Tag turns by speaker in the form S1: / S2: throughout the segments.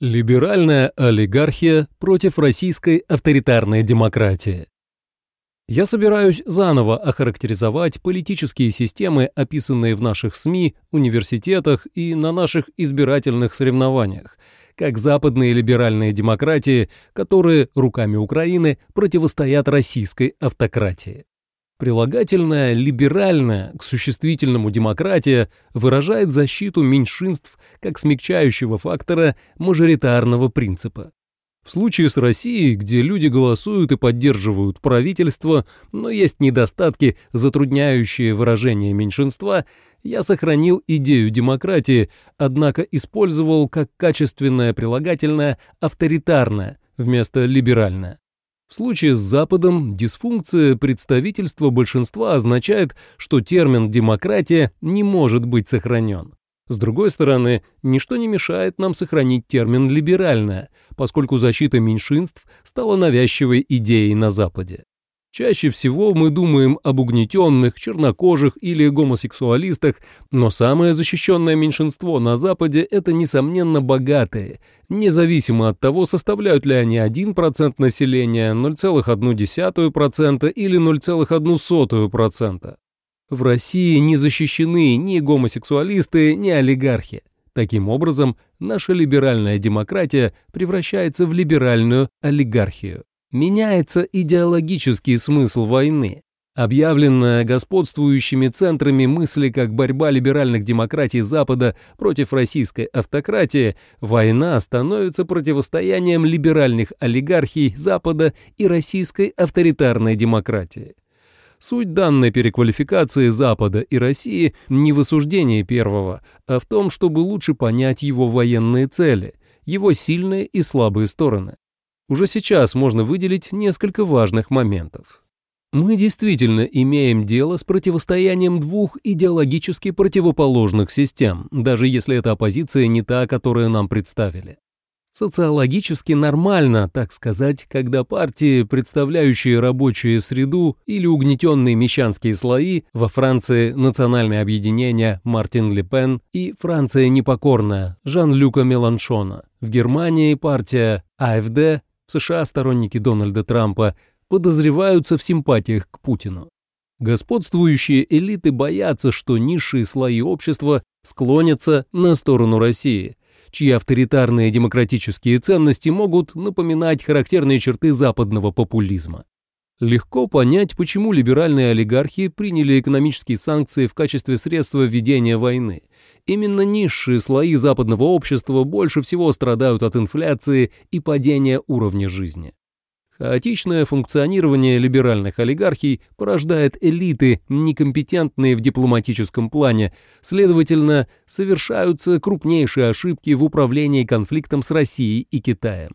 S1: Либеральная олигархия против российской авторитарной демократии. Я собираюсь заново охарактеризовать политические системы, описанные в наших СМИ, университетах и на наших избирательных соревнованиях, как западные либеральные демократии, которые руками Украины противостоят российской автократии. Прилагательное «либеральное» к существительному «демократия» выражает защиту меньшинств как смягчающего фактора мажоритарного принципа. В случае с Россией, где люди голосуют и поддерживают правительство, но есть недостатки, затрудняющие выражение меньшинства, я сохранил идею демократии, однако использовал как качественное прилагательное «авторитарное» вместо «либеральное». В случае с Западом дисфункция представительства большинства означает, что термин «демократия» не может быть сохранен. С другой стороны, ничто не мешает нам сохранить термин «либеральная», поскольку защита меньшинств стала навязчивой идеей на Западе. Чаще всего мы думаем об угнетенных, чернокожих или гомосексуалистах, но самое защищенное меньшинство на Западе – это, несомненно, богатые, независимо от того, составляют ли они 1% населения, 0,1% или 0,01%. В России не защищены ни гомосексуалисты, ни олигархи. Таким образом, наша либеральная демократия превращается в либеральную олигархию меняется идеологический смысл войны. Объявленная господствующими центрами мысли как борьба либеральных демократий Запада против российской автократии, война становится противостоянием либеральных олигархий Запада и российской авторитарной демократии. Суть данной переквалификации Запада и России не в осуждении первого, а в том, чтобы лучше понять его военные цели, его сильные и слабые стороны. Уже сейчас можно выделить несколько важных моментов. Мы действительно имеем дело с противостоянием двух идеологически противоположных систем, даже если эта оппозиция не та, которую нам представили. Социологически нормально, так сказать, когда партии, представляющие рабочую среду или угнетенные мещанские слои, во Франции национальное объединение Мартин Ле Пен и Франция непокорная Жан-Люка Меланшона, в Германии партия АФД США сторонники Дональда Трампа подозреваются в симпатиях к Путину. Господствующие элиты боятся, что низшие слои общества склонятся на сторону России, чьи авторитарные демократические ценности могут напоминать характерные черты западного популизма. Легко понять, почему либеральные олигархи приняли экономические санкции в качестве средства ведения войны. Именно низшие слои западного общества больше всего страдают от инфляции и падения уровня жизни. Хаотичное функционирование либеральных олигархий порождает элиты, некомпетентные в дипломатическом плане, следовательно, совершаются крупнейшие ошибки в управлении конфликтом с Россией и Китаем.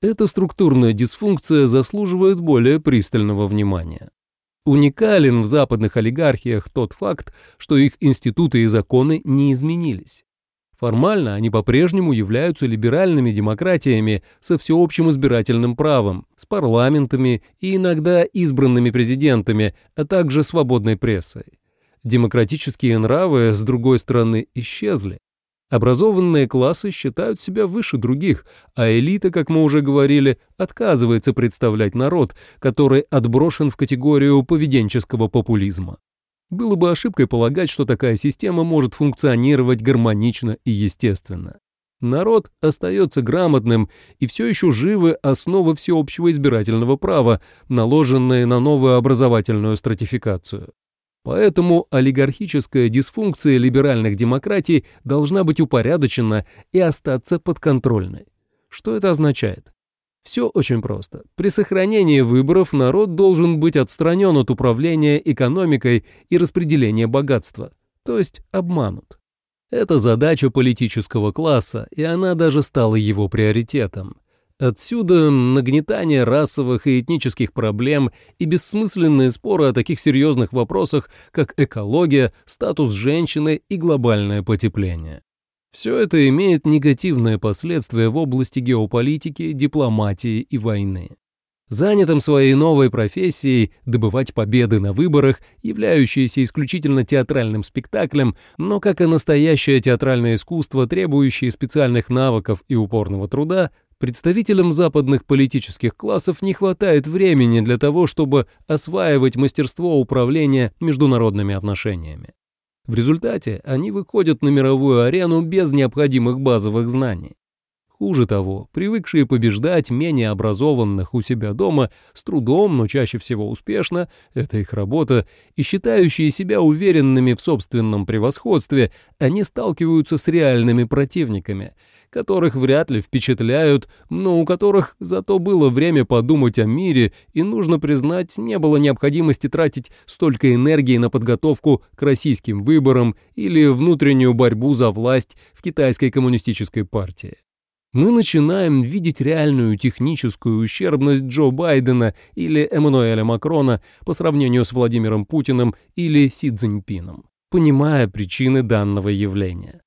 S1: Эта структурная дисфункция заслуживает более пристального внимания. Уникален в западных олигархиях тот факт, что их институты и законы не изменились. Формально они по-прежнему являются либеральными демократиями со всеобщим избирательным правом, с парламентами и иногда избранными президентами, а также свободной прессой. Демократические нравы, с другой стороны, исчезли. Образованные классы считают себя выше других, а элита, как мы уже говорили, отказывается представлять народ, который отброшен в категорию поведенческого популизма. Было бы ошибкой полагать, что такая система может функционировать гармонично и естественно. Народ остается грамотным, и все еще живы основы всеобщего избирательного права, наложенные на новую образовательную стратификацию. Поэтому олигархическая дисфункция либеральных демократий должна быть упорядочена и остаться подконтрольной. Что это означает? Все очень просто. При сохранении выборов народ должен быть отстранен от управления экономикой и распределения богатства, то есть обманут. Это задача политического класса, и она даже стала его приоритетом. Отсюда нагнетание расовых и этнических проблем и бессмысленные споры о таких серьезных вопросах, как экология, статус женщины и глобальное потепление. Все это имеет негативные последствия в области геополитики, дипломатии и войны. занятым своей новой профессией добывать победы на выборах, являющиеся исключительно театральным спектаклем, но как и настоящее театральное искусство, требующее специальных навыков и упорного труда, представителям западных политических классов не хватает времени для того, чтобы осваивать мастерство управления международными отношениями. В результате они выходят на мировую арену без необходимых базовых знаний. Хуже того, привыкшие побеждать менее образованных у себя дома с трудом, но чаще всего успешно, это их работа, и считающие себя уверенными в собственном превосходстве, они сталкиваются с реальными противниками, которых вряд ли впечатляют, но у которых зато было время подумать о мире, и, нужно признать, не было необходимости тратить столько энергии на подготовку к российским выборам или внутреннюю борьбу за власть в китайской коммунистической партии мы начинаем видеть реальную техническую ущербность Джо Байдена или Эммануэля Макрона по сравнению с Владимиром Путиным или Си Цзиньпином, понимая причины данного явления.